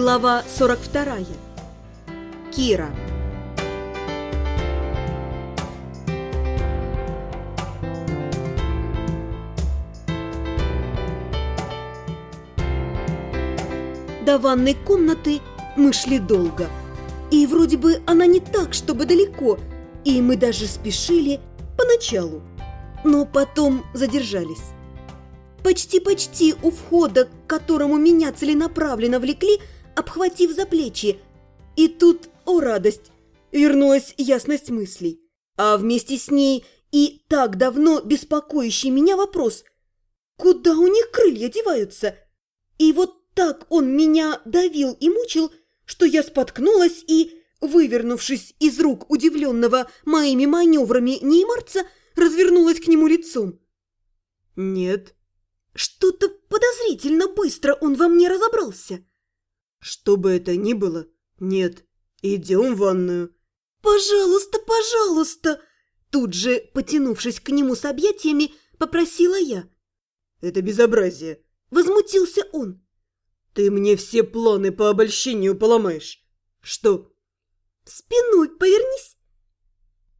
Глава 42. Кира. До ванной комнаты мы шли долго. И вроде бы она не так, чтобы далеко, и мы даже спешили поначалу. Но потом задержались. Почти-почти у входа, к которому меня целенаправленно влекли, обхватив за плечи. И тут, о радость, вернулась ясность мыслей. А вместе с ней и так давно беспокоящий меня вопрос. Куда у них крылья деваются? И вот так он меня давил и мучил, что я споткнулась и, вывернувшись из рук удивленного моими маневрами неймарца, развернулась к нему лицом. «Нет», что-то подозрительно быстро он во мне разобрался. Что бы это ни было, нет. Идем в ванную. Пожалуйста, пожалуйста. Тут же, потянувшись к нему с объятиями, попросила я. Это безобразие. Возмутился он. Ты мне все планы по обольщению поломаешь. Что? Спиной повернись.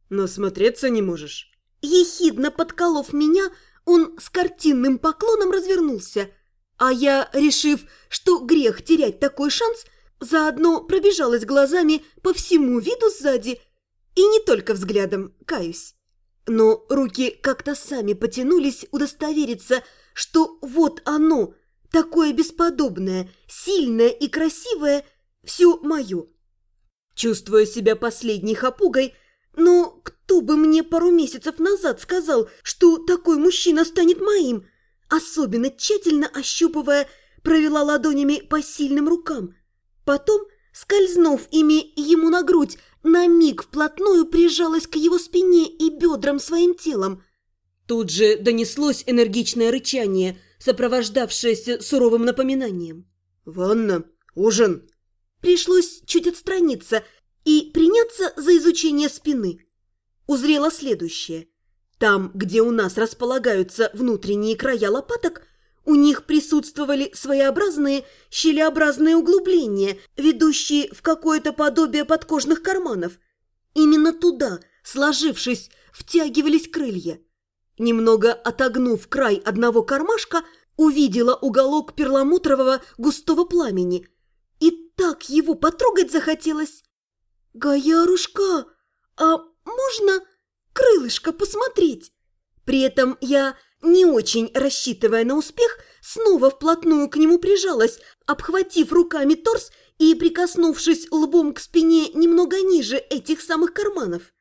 Но смотреться не можешь. Ехидно подколов меня, он с картинным поклоном развернулся, а я, решив, что грех терять такой шанс, заодно пробежалась глазами по всему виду сзади и не только взглядом, каюсь. Но руки как-то сами потянулись удостовериться, что вот оно, такое бесподобное, сильное и красивое, все мое. Чувствуя себя последней хапугой, но кто бы мне пару месяцев назад сказал, что такой мужчина станет моим? Особенно тщательно ощупывая, провела ладонями по сильным рукам. Потом, скользнув ими ему на грудь, на миг вплотную прижалась к его спине и бедрам своим телом. Тут же донеслось энергичное рычание, сопровождавшееся суровым напоминанием. «Ванна, ужин!» Пришлось чуть отстраниться и приняться за изучение спины. Узрела следующее. Там, где у нас располагаются внутренние края лопаток, у них присутствовали своеобразные щелеобразные углубления, ведущие в какое-то подобие подкожных карманов. Именно туда, сложившись, втягивались крылья. Немного отогнув край одного кармашка, увидела уголок перламутрового густого пламени. И так его потрогать захотелось. «Гаярушка, а можно крылышко посмотреть?» При этом я, не очень рассчитывая на успех, снова вплотную к нему прижалась, обхватив руками торс и прикоснувшись лбом к спине немного ниже этих самых карманов.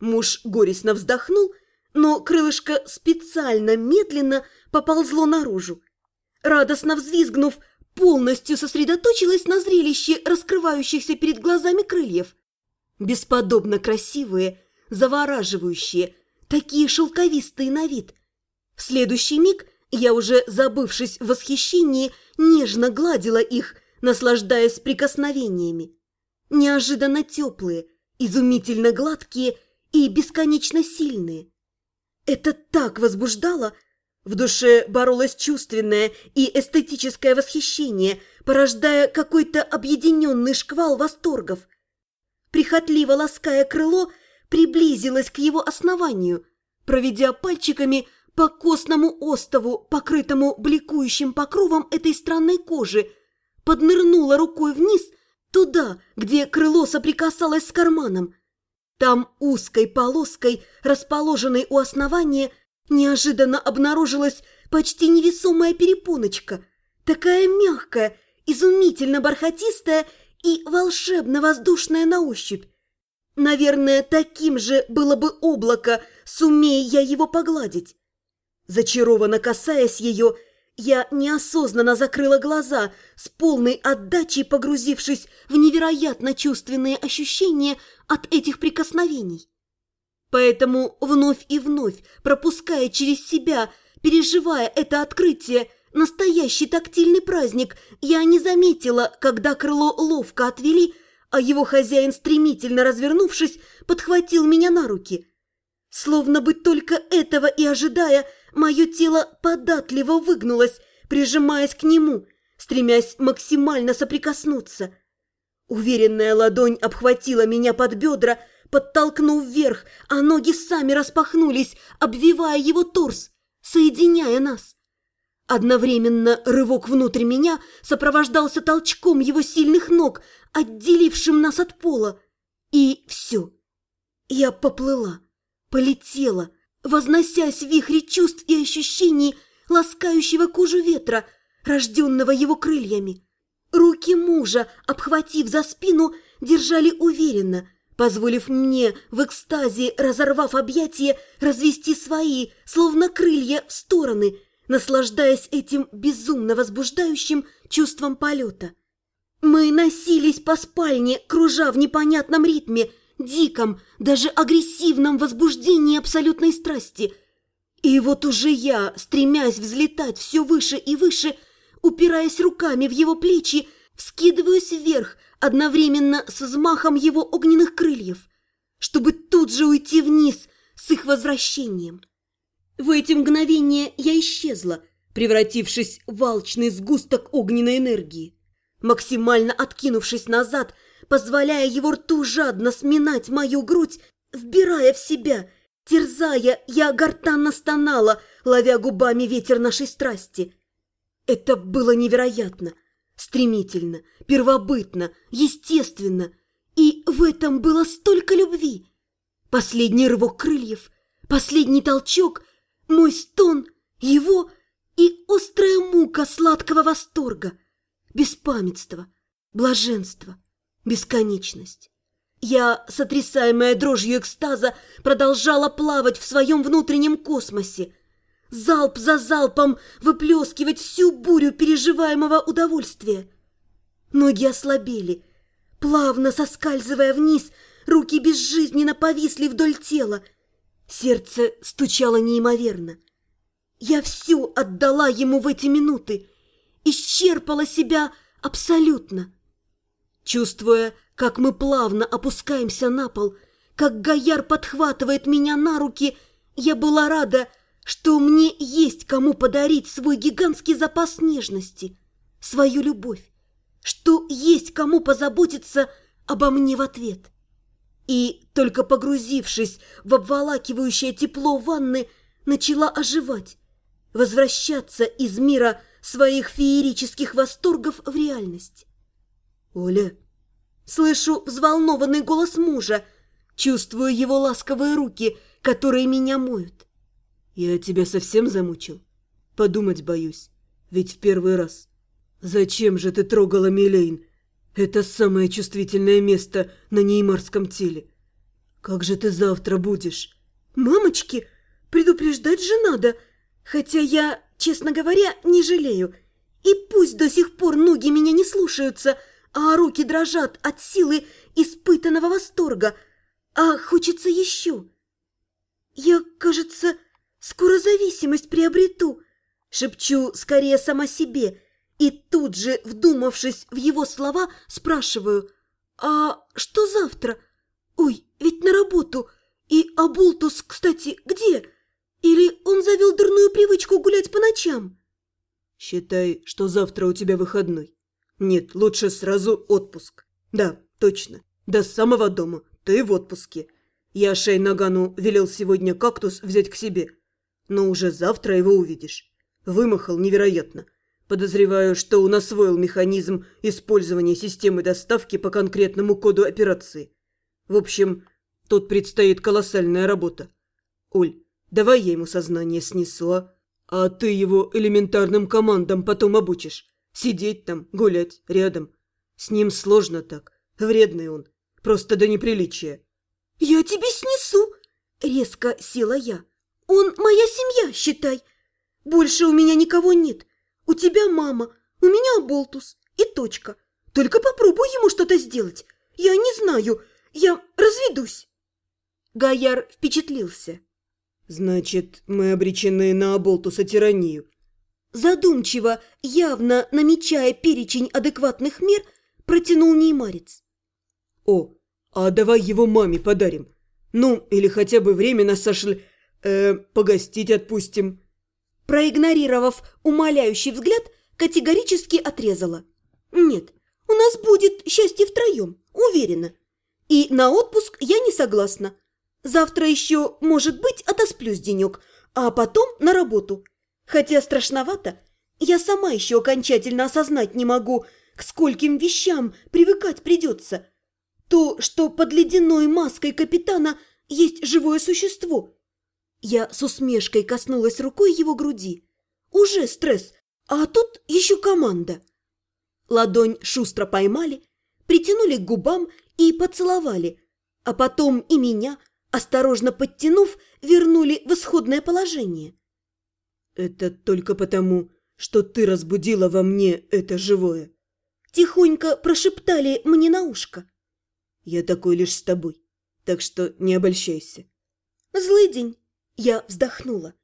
Муж горестно вздохнул, но крылышко специально медленно поползло наружу. Радостно взвизгнув, полностью сосредоточилась на зрелище раскрывающихся перед глазами крыльев. Бесподобно красивые, завораживающие, такие шелковистые на вид. В следующий миг я, уже забывшись в восхищении, нежно гладила их, наслаждаясь прикосновениями. Неожиданно теплые, изумительно гладкие и бесконечно сильные. Это так возбуждало, в душе боролось чувственное и эстетическое восхищение, порождая какой-то объединенный шквал восторгов. Прихотливо лаская крыло, приблизилась к его основанию, проведя пальчиками по костному остову, покрытому бликующим покровом этой странной кожи, поднырнула рукой вниз, туда, где крыло соприкасалось с карманом. Там узкой полоской, расположенной у основания, Неожиданно обнаружилась почти невесомая перепоночка, такая мягкая, изумительно бархатистая и волшебно-воздушная на ощупь. Наверное, таким же было бы облако, сумея я его погладить. Зачарованно касаясь ее, я неосознанно закрыла глаза, с полной отдачей погрузившись в невероятно чувственные ощущения от этих прикосновений. Поэтому вновь и вновь, пропуская через себя, переживая это открытие, настоящий тактильный праздник, я не заметила, когда крыло ловко отвели, а его хозяин, стремительно развернувшись, подхватил меня на руки. Словно бы только этого и ожидая, мое тело податливо выгнулось, прижимаясь к нему, стремясь максимально соприкоснуться. Уверенная ладонь обхватила меня под бедра, подтолкнув вверх, а ноги сами распахнулись, обвивая его торс, соединяя нас. Одновременно рывок внутрь меня сопровождался толчком его сильных ног, отделившим нас от пола. И все. Я поплыла, полетела, возносясь в вихре чувств и ощущений, ласкающего кожу ветра, рожденного его крыльями. Руки мужа, обхватив за спину, держали уверенно, позволив мне в экстазе, разорвав объятия, развести свои, словно крылья, в стороны, наслаждаясь этим безумно возбуждающим чувством полета. Мы носились по спальне, кружа в непонятном ритме, диком, даже агрессивном возбуждении абсолютной страсти. И вот уже я, стремясь взлетать все выше и выше, упираясь руками в его плечи, вскидываюсь вверх, одновременно с взмахом его огненных крыльев, чтобы тут же уйти вниз с их возвращением. В эти мгновения я исчезла, превратившись в алчный сгусток огненной энергии. Максимально откинувшись назад, позволяя его рту жадно сминать мою грудь, вбирая в себя, терзая, я гортанно стонала, ловя губами ветер нашей страсти. Это было невероятно, стремительно, первобытно, естественно, и в этом было столько любви. Последний рывок крыльев, последний толчок, мой стон, его и острая мука сладкого восторга, беспамятство, блаженство — Бесконечность. Я, сотрясаемая дрожью экстаза, продолжала плавать в своем внутреннем космосе, залп за залпом выплескивать всю бурю переживаемого удовольствия. Ноги ослабели, плавно соскальзывая вниз, руки безжизненно повисли вдоль тела. Сердце стучало неимоверно. Я все отдала ему в эти минуты, исчерпала себя абсолютно. Чувствуя, как мы плавно опускаемся на пол, как Гояр подхватывает меня на руки, я была рада, что мне есть кому подарить свой гигантский запас нежности, свою любовь, что есть кому позаботиться обо мне в ответ. И, только погрузившись в обволакивающее тепло ванны, начала оживать, возвращаться из мира своих феерических восторгов в реальность. «Оля!» Слышу взволнованный голос мужа, чувствую его ласковые руки, которые меня моют. «Я тебя совсем замучил? Подумать боюсь, ведь в первый раз. Зачем же ты трогала Милейн? Это самое чувствительное место на неймарском теле. Как же ты завтра будешь?» «Мамочки, предупреждать же надо, хотя я, честно говоря, не жалею. И пусть до сих пор ноги меня не слушаются – а руки дрожат от силы испытанного восторга, а хочется еще. Я, кажется, скоро зависимость приобрету, шепчу скорее сама себе, и тут же, вдумавшись в его слова, спрашиваю, а что завтра? Ой, ведь на работу. И Абултус, кстати, где? Или он завел дурную привычку гулять по ночам? Считай, что завтра у тебя выходной. Нет, лучше сразу отпуск. Да, точно. До самого дома. Ты в отпуске. Я Шейнагану велел сегодня кактус взять к себе. Но уже завтра его увидишь. Вымахал невероятно. Подозреваю, что он освоил механизм использования системы доставки по конкретному коду операции. В общем, тут предстоит колоссальная работа. Оль, давай я ему сознание снесу, а? А ты его элементарным командам потом обучишь. Сидеть там, гулять, рядом. С ним сложно так. Вредный он. Просто до неприличия. «Я тебе снесу!» Резко села я. «Он моя семья, считай. Больше у меня никого нет. У тебя мама, у меня Болтус и точка. Только попробуй ему что-то сделать. Я не знаю, я разведусь». Гаяр впечатлился. «Значит, мы обречены на Аболтуса тиранию. Задумчиво, явно намечая перечень адекватных мер, протянул неймарец. «О, а давай его маме подарим. Ну, или хотя бы временно, Сашль, э, погостить отпустим». Проигнорировав умоляющий взгляд, категорически отрезала. Нет, у нас будет счастье втроем, уверена. И на отпуск я не согласна. Завтра еще, может быть, отосплюсь денек, а потом на работу. Хотя страшновато, я сама еще окончательно осознать не могу, к скольким вещам привыкать придется. То, что под ледяной маской капитана есть живое существо. Я с усмешкой коснулась рукой его груди. Уже стресс, а тут еще команда. Ладонь шустро поймали, притянули к губам и поцеловали, а потом и меня, осторожно подтянув, вернули в исходное положение. «Это только потому, что ты разбудила во мне это живое», Тихонько прошептали мне на ушко. «Я такой лишь с тобой, так что не обольщайся». «Злый день», — я вздохнула.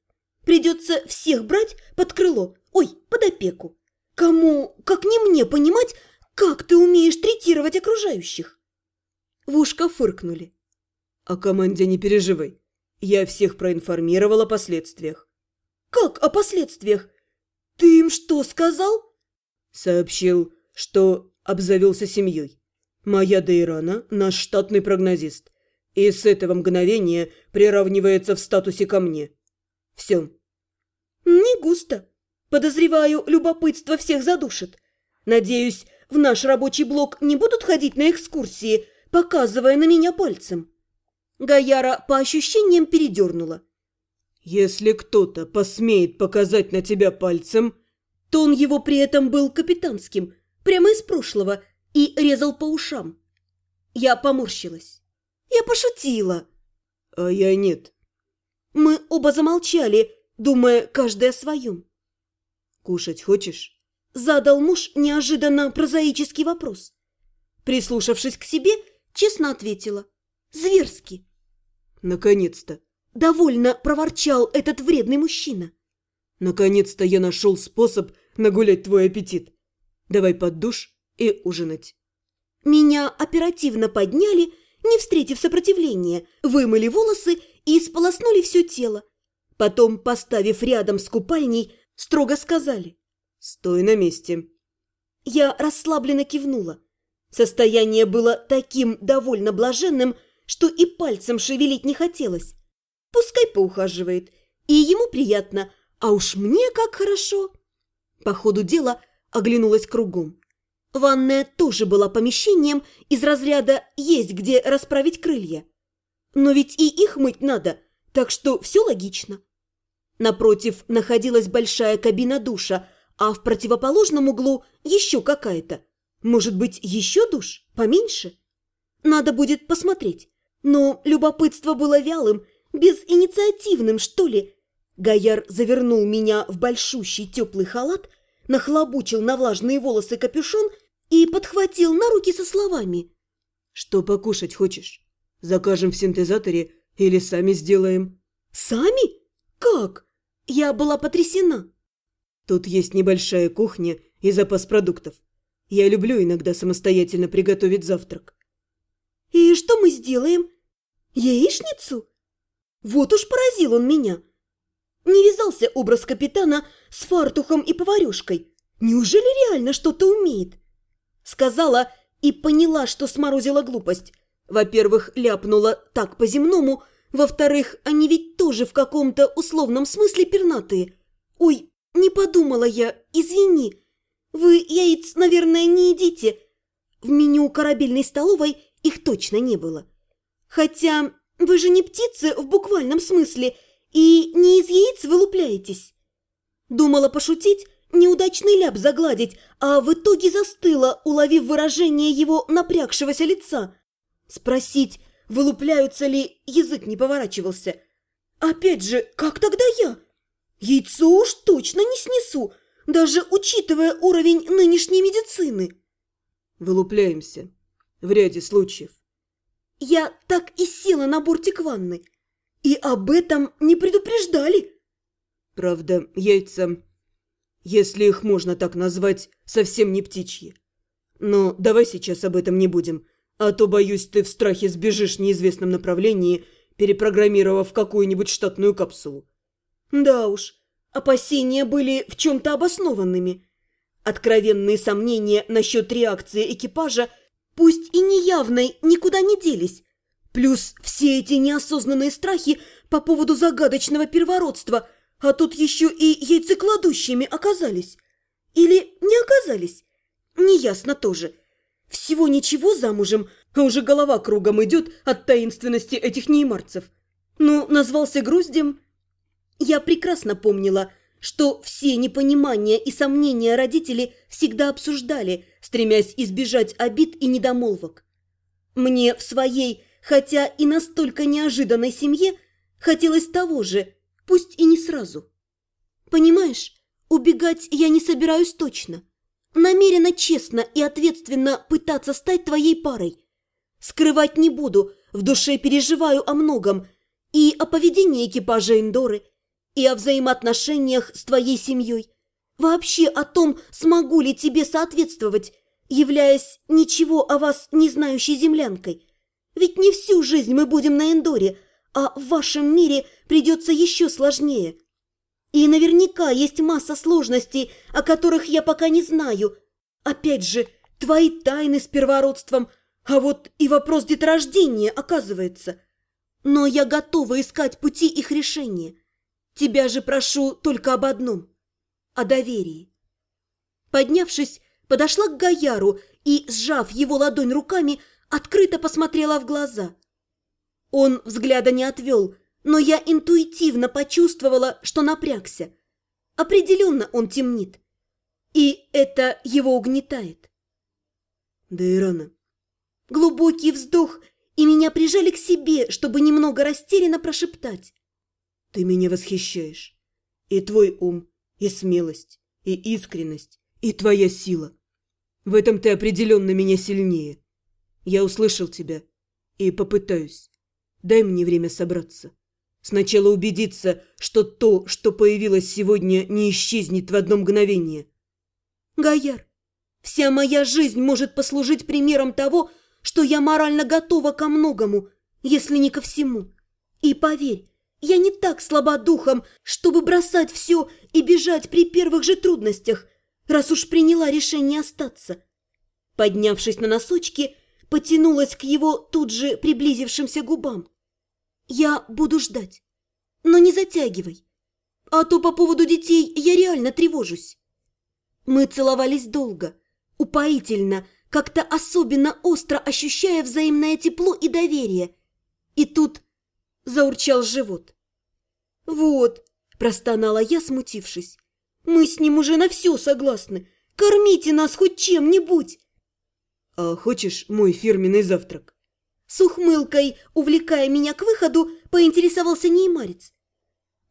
«Придется всех брать под крыло, ой, под опеку. Кому, как не мне, понимать, как ты умеешь третировать окружающих?» В ушко фыркнули. «О команде не переживай. Я всех проинформировала о последствиях». «Как о последствиях? Ты им что сказал?» Сообщил, что обзавелся семьей. Моя Дейрана – наш штатный прогнозист. И с этого мгновения приравнивается в статусе ко мне. Все. Не густо. Подозреваю, любопытство всех задушит. Надеюсь, в наш рабочий блок не будут ходить на экскурсии, показывая на меня пальцем. Гаяра по ощущениям передернула. «Если кто-то посмеет показать на тебя пальцем...» Тон его при этом был капитанским – прямо из прошлого, и резал по ушам. Я поморщилась. Я пошутила. А я нет. Мы оба замолчали, думая каждый о своем. «Кушать хочешь?» Задал муж неожиданно прозаический вопрос. Прислушавшись к себе, честно ответила. «Зверски!» «Наконец-то!» Довольно проворчал этот вредный мужчина. «Наконец-то я нашел способ нагулять твой аппетит. Давай под душ и ужинать. Меня оперативно подняли, не встретив сопротивления, вымыли волосы и сполоснули все тело. Потом, поставив рядом с купальней, строго сказали «Стой на месте». Я расслабленно кивнула. Состояние было таким довольно блаженным, что и пальцем шевелить не хотелось. Пускай поухаживает, и ему приятно, а уж мне как хорошо. По ходу дела оглянулась кругом. Ванная тоже была помещением из разряда «есть где расправить крылья». Но ведь и их мыть надо, так что все логично. Напротив находилась большая кабина душа, а в противоположном углу еще какая-то. Может быть, еще душ? Поменьше? Надо будет посмотреть. Но любопытство было вялым, безинициативным, что ли. Гояр завернул меня в большущий теплый халат нахлобучил на влажные волосы капюшон и подхватил на руки со словами. «Что покушать хочешь? Закажем в синтезаторе или сами сделаем?» «Сами? Как?» Я была потрясена. «Тут есть небольшая кухня и запас продуктов. Я люблю иногда самостоятельно приготовить завтрак». «И что мы сделаем? Яичницу?» Вот уж поразил он меня. Не вязался образ капитана с фартухом и поварюшкой. Неужели реально что-то умеет? Сказала и поняла, что сморозила глупость. Во-первых, ляпнула так по-земному, во-вторых, они ведь тоже в каком-то условном смысле пернатые. Ой, не подумала я, извини. Вы яиц, наверное, не едите. В меню корабельной столовой их точно не было. Хотя вы же не птицы в буквальном смысле – и не из яиц вылупляетесь. Думала пошутить, неудачный ляп загладить, а в итоге застыла, уловив выражение его напрягшегося лица. Спросить, вылупляются ли, язык не поворачивался. Опять же, как тогда я? Яйцо уж точно не снесу, даже учитывая уровень нынешней медицины. Вылупляемся. В ряде случаев. Я так и села на бортик ванны. И об этом не предупреждали. Правда, яйца, если их можно так назвать, совсем не птичьи. Но давай сейчас об этом не будем, а то, боюсь, ты в страхе сбежишь в неизвестном направлении, перепрограммировав какую-нибудь штатную капсулу. Да уж, опасения были в чем-то обоснованными. Откровенные сомнения насчет реакции экипажа, пусть и неявной, никуда не делись. Плюс все эти неосознанные страхи по поводу загадочного первородства, а тут еще и яйцекладущими оказались. Или не оказались? Неясно тоже. Всего ничего замужем, а уже голова кругом идет от таинственности этих неймарцев. Ну, назвался груздем. Я прекрасно помнила, что все непонимания и сомнения родители всегда обсуждали, стремясь избежать обид и недомолвок. Мне в своей, хотя и настолько неожиданной семье, хотелось того же, пусть и не сразу. Понимаешь, убегать я не собираюсь точно. Намеренно честно и ответственно пытаться стать твоей парой. Скрывать не буду, в душе переживаю о многом. И о поведении экипажа Эндоры, и о взаимоотношениях с твоей семьей. Вообще о том, смогу ли тебе соответствовать, являясь ничего о вас не знающей землянкой. Ведь не всю жизнь мы будем на Эндоре, а в вашем мире придется еще сложнее. И наверняка есть масса сложностей, о которых я пока не знаю. Опять же, твои тайны с первородством, а вот и вопрос деторождения, оказывается. Но я готова искать пути их решения. Тебя же прошу только об одном – о доверии. Поднявшись, подошла к Гаяру и, сжав его ладонь руками, открыто посмотрела в глаза. Он взгляда не отвел – но я интуитивно почувствовала, что напрягся. Определенно он темнит. И это его угнетает. Да и рано. Глубокий вздох, и меня прижали к себе, чтобы немного растерянно прошептать. Ты меня восхищаешь. И твой ум, и смелость, и искренность, и твоя сила. В этом ты определенно меня сильнее. Я услышал тебя и попытаюсь. Дай мне время собраться. Сначала убедиться, что то, что появилось сегодня, не исчезнет в одно мгновение. Гаяр, вся моя жизнь может послужить примером того, что я морально готова ко многому, если не ко всему. И поверь, я не так слаба духом, чтобы бросать все и бежать при первых же трудностях, раз уж приняла решение остаться. Поднявшись на носочки, потянулась к его тут же приблизившимся губам. Я буду ждать. Но не затягивай. А то по поводу детей я реально тревожусь. Мы целовались долго, упоительно, как-то особенно остро ощущая взаимное тепло и доверие. И тут заурчал живот. «Вот», – простонала я, смутившись, – «мы с ним уже на все согласны. Кормите нас хоть чем-нибудь». «А хочешь мой фирменный завтрак?» С ухмылкой, увлекая меня к выходу, поинтересовался неймарец.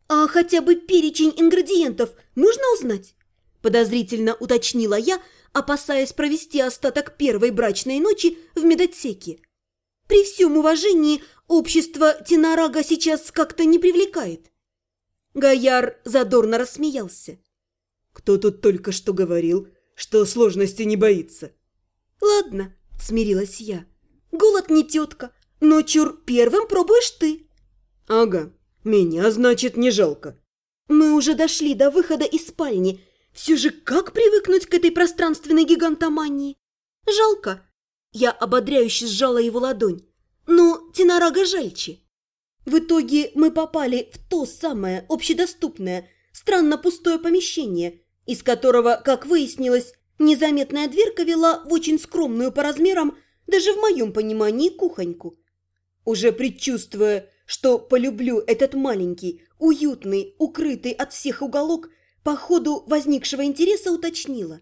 «А хотя бы перечень ингредиентов можно узнать?» Подозрительно уточнила я, опасаясь провести остаток первой брачной ночи в медотсеке. «При всем уважении общество Тинарага сейчас как-то не привлекает». Гаяр задорно рассмеялся. «Кто тут только что говорил, что сложности не боится?» «Ладно», — смирилась я. Голод не тетка, но чур первым пробуешь ты. Ага, меня, значит, не жалко. Мы уже дошли до выхода из спальни. Все же как привыкнуть к этой пространственной гигантомании? Жалко. Я ободряюще сжала его ладонь. Но Тинарага жальче. В итоге мы попали в то самое общедоступное, странно пустое помещение, из которого, как выяснилось, незаметная дверка вела в очень скромную по размерам даже в моем понимании кухоньку. Уже предчувствуя, что полюблю этот маленький, уютный, укрытый от всех уголок, по ходу возникшего интереса уточнила.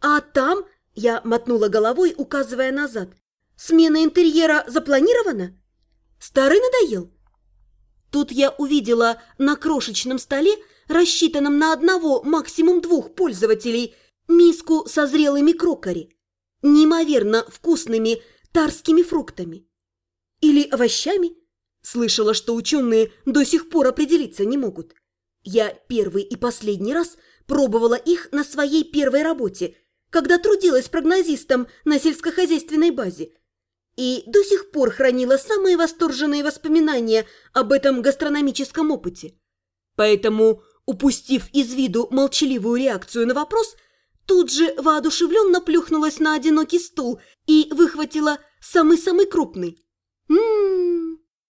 «А там?» – я мотнула головой, указывая назад. «Смена интерьера запланирована? Старый надоел?» Тут я увидела на крошечном столе, рассчитанном на одного, максимум двух пользователей, миску со зрелыми крокари неимоверно вкусными тарскими фруктами. Или овощами. Слышала, что ученые до сих пор определиться не могут. Я первый и последний раз пробовала их на своей первой работе, когда трудилась прогнозистом на сельскохозяйственной базе. И до сих пор хранила самые восторженные воспоминания об этом гастрономическом опыте. Поэтому, упустив из виду молчаливую реакцию на вопрос, тут же воодушевленно плюхнулась на одинокий стул и выхватила самый-самый крупный. Ммм,